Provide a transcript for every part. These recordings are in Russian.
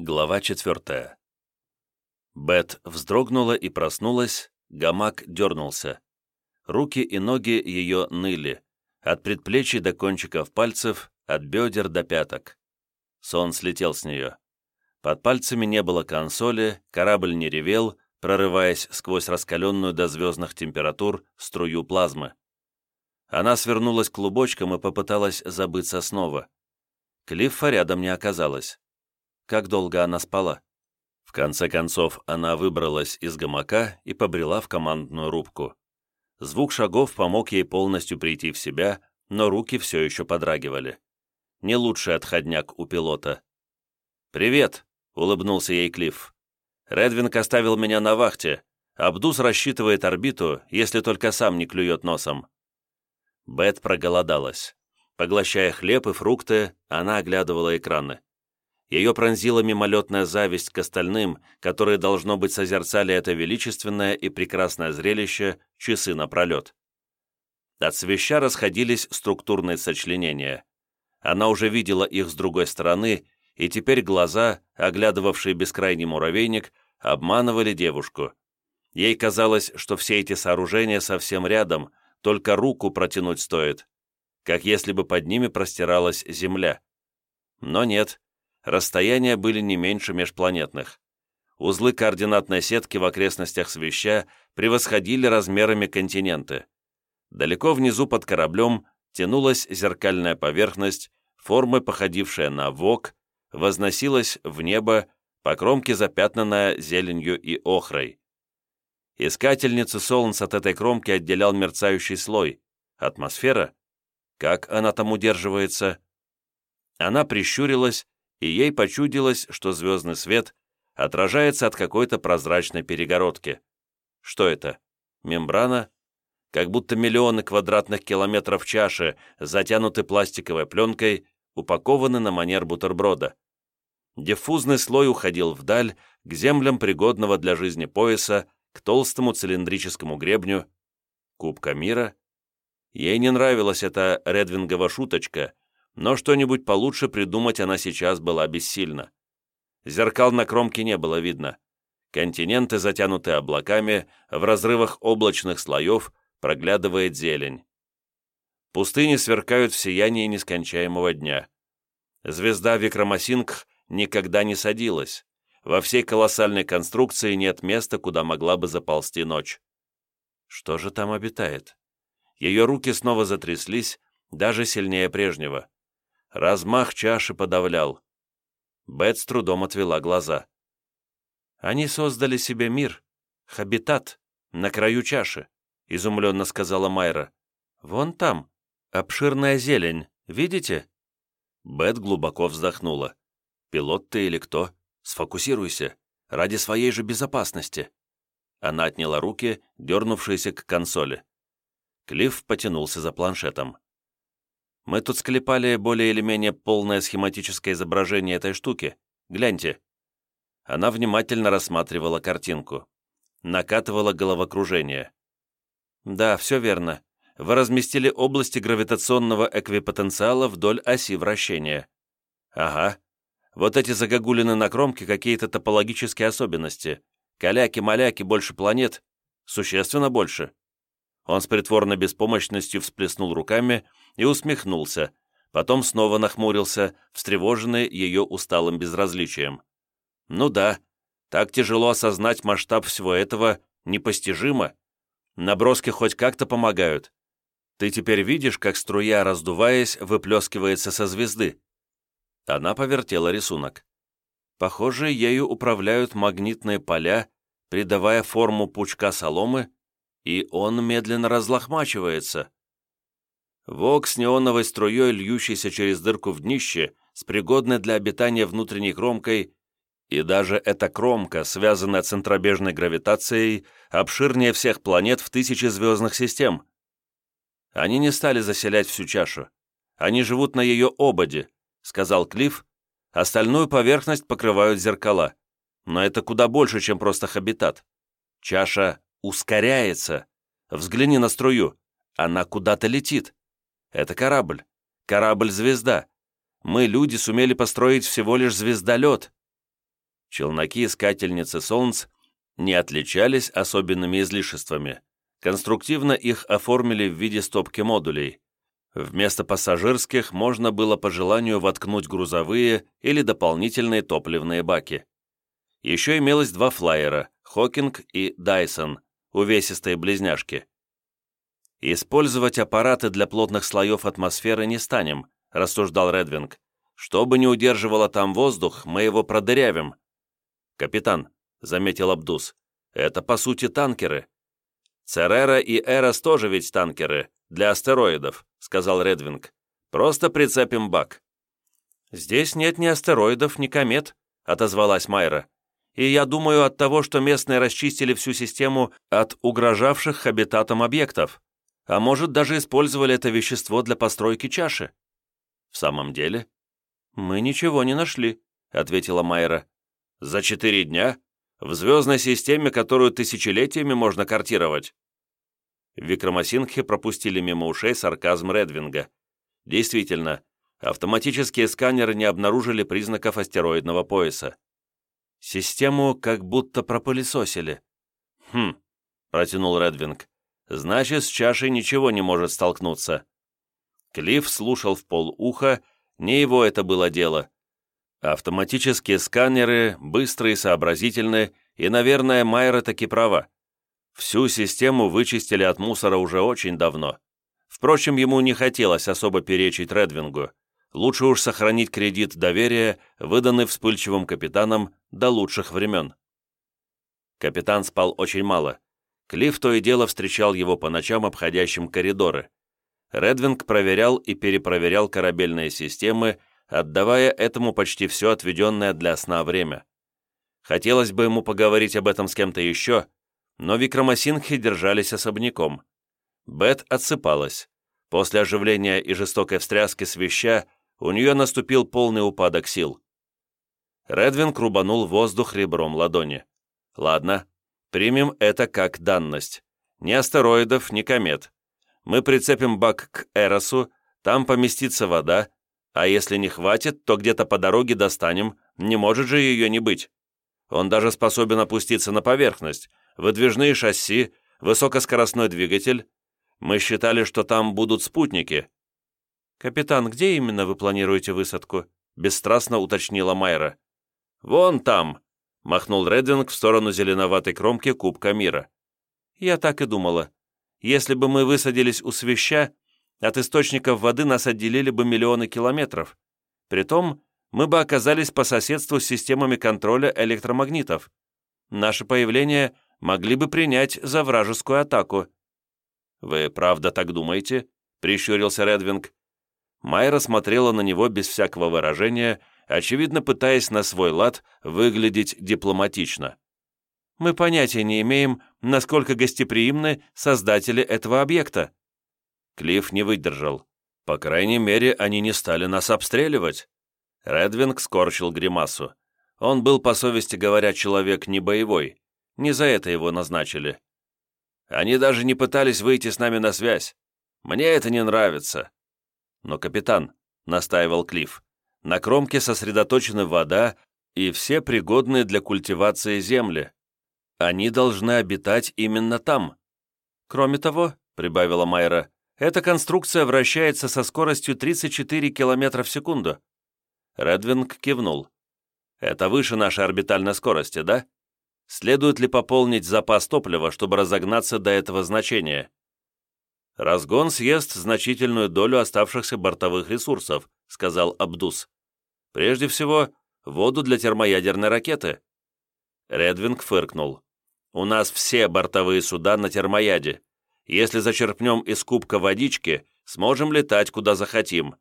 Глава четвертая. Бет вздрогнула и проснулась, гамак дернулся. Руки и ноги ее ныли, от предплечий до кончиков пальцев, от бедер до пяток. Сон слетел с нее. Под пальцами не было консоли, корабль не ревел, прорываясь сквозь раскаленную до звездных температур струю плазмы. Она свернулась клубочком и попыталась забыться снова. Клиффа рядом не оказалось. Как долго она спала? В конце концов, она выбралась из гамака и побрела в командную рубку. Звук шагов помог ей полностью прийти в себя, но руки все еще подрагивали. Не лучший отходняк у пилота. «Привет!» — улыбнулся ей Клифф. «Редвинг оставил меня на вахте. Абдус рассчитывает орбиту, если только сам не клюет носом». Бет проголодалась. Поглощая хлеб и фрукты, она оглядывала экраны. Ее пронзила мимолетная зависть к остальным, которые, должно быть, созерцали это величественное и прекрасное зрелище часы напролет. От свеща расходились структурные сочленения. Она уже видела их с другой стороны, и теперь глаза, оглядывавшие бескрайний муравейник, обманывали девушку. Ей казалось, что все эти сооружения совсем рядом, только руку протянуть стоит, как если бы под ними простиралась Земля. Но нет, расстояния были не меньше межпланетных. Узлы координатной сетки в окрестностях Свеща превосходили размерами континенты. Далеко внизу под кораблем тянулась зеркальная поверхность, формы, походившая на вок, возносилась в небо, по кромке запятнанная зеленью и охрой. Искательницу солнца от этой кромки отделял мерцающий слой. Атмосфера? Как она там удерживается? Она прищурилась и ей почудилось, что звездный свет отражается от какой-то прозрачной перегородки. Что это? Мембрана? Как будто миллионы квадратных километров чаши, затянуты пластиковой пленкой, упакованы на манер бутерброда. Диффузный слой уходил вдаль, к землям пригодного для жизни пояса, к толстому цилиндрическому гребню. Кубка мира? Ей не нравилась эта редвингова шуточка, но что-нибудь получше придумать она сейчас была бессильна. Зеркал на кромке не было видно. Континенты затянуты облаками, в разрывах облачных слоев проглядывает зелень. Пустыни сверкают в сиянии нескончаемого дня. Звезда Викрамасингх никогда не садилась. Во всей колоссальной конструкции нет места, куда могла бы заползти ночь. Что же там обитает? Ее руки снова затряслись, даже сильнее прежнего. Размах чаши подавлял. Бет с трудом отвела глаза. «Они создали себе мир, хабитат, на краю чаши», — изумленно сказала Майра. «Вон там, обширная зелень, видите?» Бет глубоко вздохнула. «Пилот ты или кто? Сфокусируйся, ради своей же безопасности». Она отняла руки, дернувшиеся к консоли. Клифф потянулся за планшетом. Мы тут склепали более или менее полное схематическое изображение этой штуки. Гляньте». Она внимательно рассматривала картинку. Накатывала головокружение. «Да, все верно. Вы разместили области гравитационного эквипотенциала вдоль оси вращения». «Ага. Вот эти загогулины на кромке какие-то топологические особенности. Каляки-маляки больше планет. Существенно больше. Он с притворной беспомощностью всплеснул руками и усмехнулся, потом снова нахмурился, встревоженный ее усталым безразличием. «Ну да, так тяжело осознать масштаб всего этого, непостижимо. Наброски хоть как-то помогают. Ты теперь видишь, как струя, раздуваясь, выплескивается со звезды?» Она повертела рисунок. Похоже, ею управляют магнитные поля, придавая форму пучка соломы и он медленно разлохмачивается. Вок с неоновой струей, льющейся через дырку в днище, с пригодной для обитания внутренней кромкой, и даже эта кромка, связанная центробежной гравитацией, обширнее всех планет в тысячи звездных систем. Они не стали заселять всю чашу. Они живут на ее ободе, сказал Клифф. Остальную поверхность покрывают зеркала. Но это куда больше, чем просто хабитат. Чаша ускоряется. Взгляни на струю. Она куда-то летит. Это корабль. Корабль-звезда. Мы, люди, сумели построить всего лишь звездолет. Челноки-искательницы Солнц не отличались особенными излишествами. Конструктивно их оформили в виде стопки модулей. Вместо пассажирских можно было по желанию воткнуть грузовые или дополнительные топливные баки. Еще имелось два флайера – Хокинг и Дайсон, увесистые близняшки. «Использовать аппараты для плотных слоев атмосферы не станем», – рассуждал Редвинг. «Что бы ни удерживало там воздух, мы его продырявим». «Капитан», — заметил Абдус, — «это, по сути, танкеры». «Церера и Эрос тоже ведь танкеры, для астероидов», — сказал Редвинг. «Просто прицепим бак». «Здесь нет ни астероидов, ни комет», — отозвалась Майра. «И я думаю от того, что местные расчистили всю систему от угрожавших обитатам объектов а может, даже использовали это вещество для постройки чаши». «В самом деле?» «Мы ничего не нашли», — ответила Майра. «За четыре дня? В звездной системе, которую тысячелетиями можно картировать?» Викрамасингхи пропустили мимо ушей сарказм Редвинга. Действительно, автоматические сканеры не обнаружили признаков астероидного пояса. Систему как будто пропылесосили. «Хм», — протянул Редвинг. Значит, с чашей ничего не может столкнуться. Клифф слушал в полуха, не его это было дело. Автоматические сканеры, быстрые, сообразительные, и, наверное, Майра таки права. Всю систему вычистили от мусора уже очень давно. Впрочем, ему не хотелось особо перечить Редвингу. Лучше уж сохранить кредит доверия, выданный вспыльчивым капитаном до лучших времен. Капитан спал очень мало. Клифф то и дело встречал его по ночам обходящим коридоры. Редвинг проверял и перепроверял корабельные системы, отдавая этому почти все отведенное для сна время. Хотелось бы ему поговорить об этом с кем-то еще, но Викрамасинхи держались особняком. Бет отсыпалась. После оживления и жестокой встряски с веща у нее наступил полный упадок сил. Редвинг рубанул воздух ребром ладони. «Ладно, Примем это как данность. Ни астероидов, ни комет. Мы прицепим бак к Эросу, там поместится вода, а если не хватит, то где-то по дороге достанем, не может же ее не быть. Он даже способен опуститься на поверхность, выдвижные шасси, высокоскоростной двигатель. Мы считали, что там будут спутники. «Капитан, где именно вы планируете высадку?» — бесстрастно уточнила Майра. «Вон там», махнул Реддинг в сторону зеленоватой кромки Кубка Мира. «Я так и думала. Если бы мы высадились у свеща, от источников воды нас отделили бы миллионы километров. Притом, мы бы оказались по соседству с системами контроля электромагнитов. Наше появление могли бы принять за вражескую атаку». «Вы правда так думаете?» — прищурился Редвинг. Майра смотрела на него без всякого выражения, очевидно пытаясь на свой лад выглядеть дипломатично. Мы понятия не имеем, насколько гостеприимны создатели этого объекта. Клифф не выдержал. По крайней мере, они не стали нас обстреливать. Редвинг скорчил гримасу. Он был, по совести говоря, человек не боевой. Не за это его назначили. Они даже не пытались выйти с нами на связь. Мне это не нравится. Но, капитан, — настаивал Клифф, на кромке сосредоточена вода и все пригодные для культивации земли. Они должны обитать именно там. Кроме того, прибавила Майра, эта конструкция вращается со скоростью 34 км в секунду. Редвинг кивнул. Это выше нашей орбитальной скорости, да? Следует ли пополнить запас топлива, чтобы разогнаться до этого значения? Разгон съест значительную долю оставшихся бортовых ресурсов, сказал Абдус. «Прежде всего, воду для термоядерной ракеты». Редвинг фыркнул. «У нас все бортовые суда на термояде. Если зачерпнем из кубка водички, сможем летать куда захотим.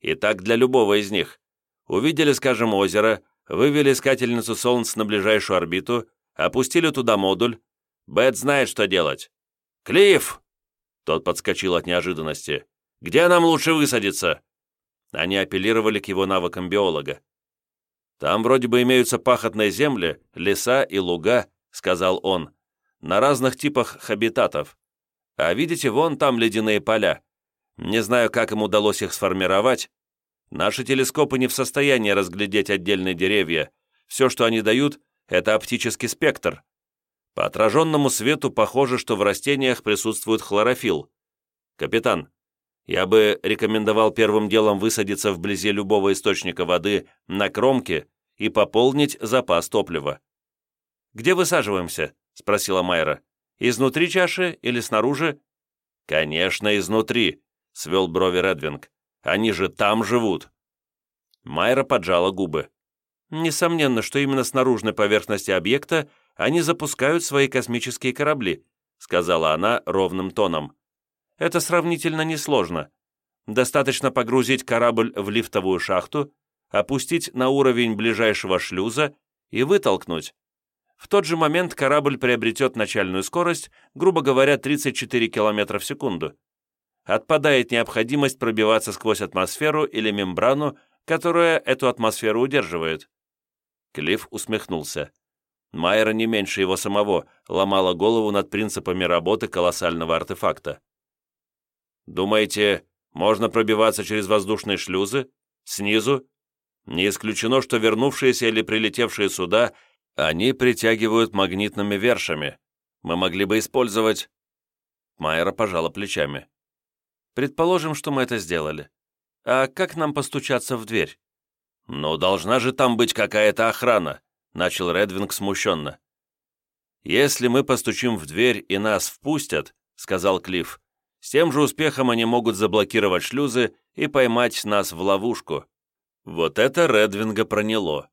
И так для любого из них. Увидели, скажем, озеро, вывели искательницу Солнца на ближайшую орбиту, опустили туда модуль. Бет знает, что делать. «Клифф!» Тот подскочил от неожиданности. «Где нам лучше высадиться?» Они апеллировали к его навыкам биолога. «Там вроде бы имеются пахотные земли, леса и луга», — сказал он, «на разных типах хабитатов. А видите, вон там ледяные поля. Не знаю, как им удалось их сформировать. Наши телескопы не в состоянии разглядеть отдельные деревья. Все, что они дают, это оптический спектр. По отраженному свету похоже, что в растениях присутствует хлорофилл. Капитан, я бы рекомендовал первым делом высадиться вблизи любого источника воды на кромке и пополнить запас топлива. «Где высаживаемся?» — спросила Майра. «Изнутри чаши или снаружи?» «Конечно, изнутри», — свел брови Редвинг. «Они же там живут». Майра поджала губы. «Несомненно, что именно с наружной поверхности объекта они запускают свои космические корабли», сказала она ровным тоном. «Это сравнительно несложно. Достаточно погрузить корабль в лифтовую шахту, опустить на уровень ближайшего шлюза и вытолкнуть. В тот же момент корабль приобретет начальную скорость, грубо говоря, 34 км в секунду. Отпадает необходимость пробиваться сквозь атмосферу или мембрану, которая эту атмосферу удерживает. Клифф усмехнулся. Майера не меньше его самого ломала голову над принципами работы колоссального артефакта. «Думаете, можно пробиваться через воздушные шлюзы? Снизу? Не исключено, что вернувшиеся или прилетевшие сюда, они притягивают магнитными вершами. Мы могли бы использовать...» Майера пожала плечами. «Предположим, что мы это сделали. А как нам постучаться в дверь?» «Ну, должна же там быть какая-то охрана», — начал Редвинг смущенно. «Если мы постучим в дверь и нас впустят», — сказал Клифф, «с тем же успехом они могут заблокировать шлюзы и поймать нас в ловушку». Вот это Редвинга проняло.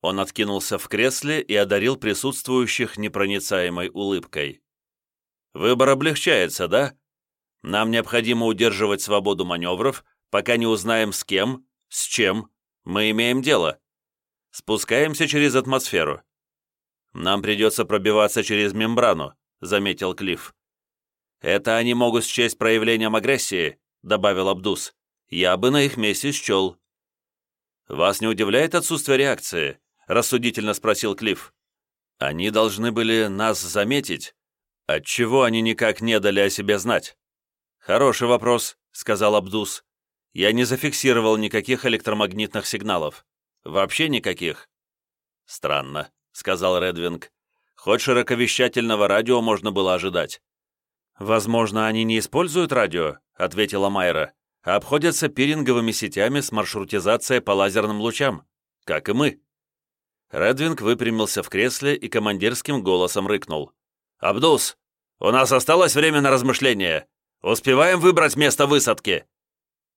Он откинулся в кресле и одарил присутствующих непроницаемой улыбкой. «Выбор облегчается, да? Нам необходимо удерживать свободу маневров, пока не узнаем с кем, с чем мы имеем дело. Спускаемся через атмосферу. Нам придется пробиваться через мембрану», — заметил Клифф. «Это они могут счесть проявлением агрессии», — добавил Абдус. «Я бы на их месте счел». «Вас не удивляет отсутствие реакции?» — рассудительно спросил Клифф. «Они должны были нас заметить. Отчего они никак не дали о себе знать?» «Хороший вопрос», — сказал Абдус. «Я не зафиксировал никаких электромагнитных сигналов. Вообще никаких». «Странно», — сказал Редвинг. «Хоть широковещательного радио можно было ожидать». «Возможно, они не используют радио», — ответила Майра обходятся пиринговыми сетями с маршрутизацией по лазерным лучам, как и мы. Редвинг выпрямился в кресле и командирским голосом рыкнул. «Абдус, у нас осталось время на размышления. Успеваем выбрать место высадки?»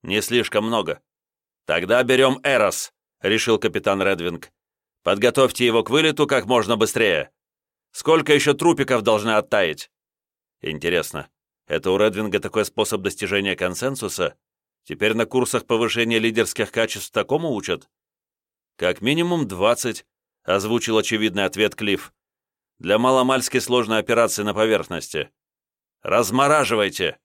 «Не слишком много». «Тогда берем Эрос», — решил капитан Редвинг. «Подготовьте его к вылету как можно быстрее. Сколько еще трупиков должны оттаять?» «Интересно, это у Редвинга такой способ достижения консенсуса, Теперь на курсах повышения лидерских качеств такому учат? Как минимум 20, озвучил очевидный ответ Клифф. Для маломальски сложной операции на поверхности. «Размораживайте!»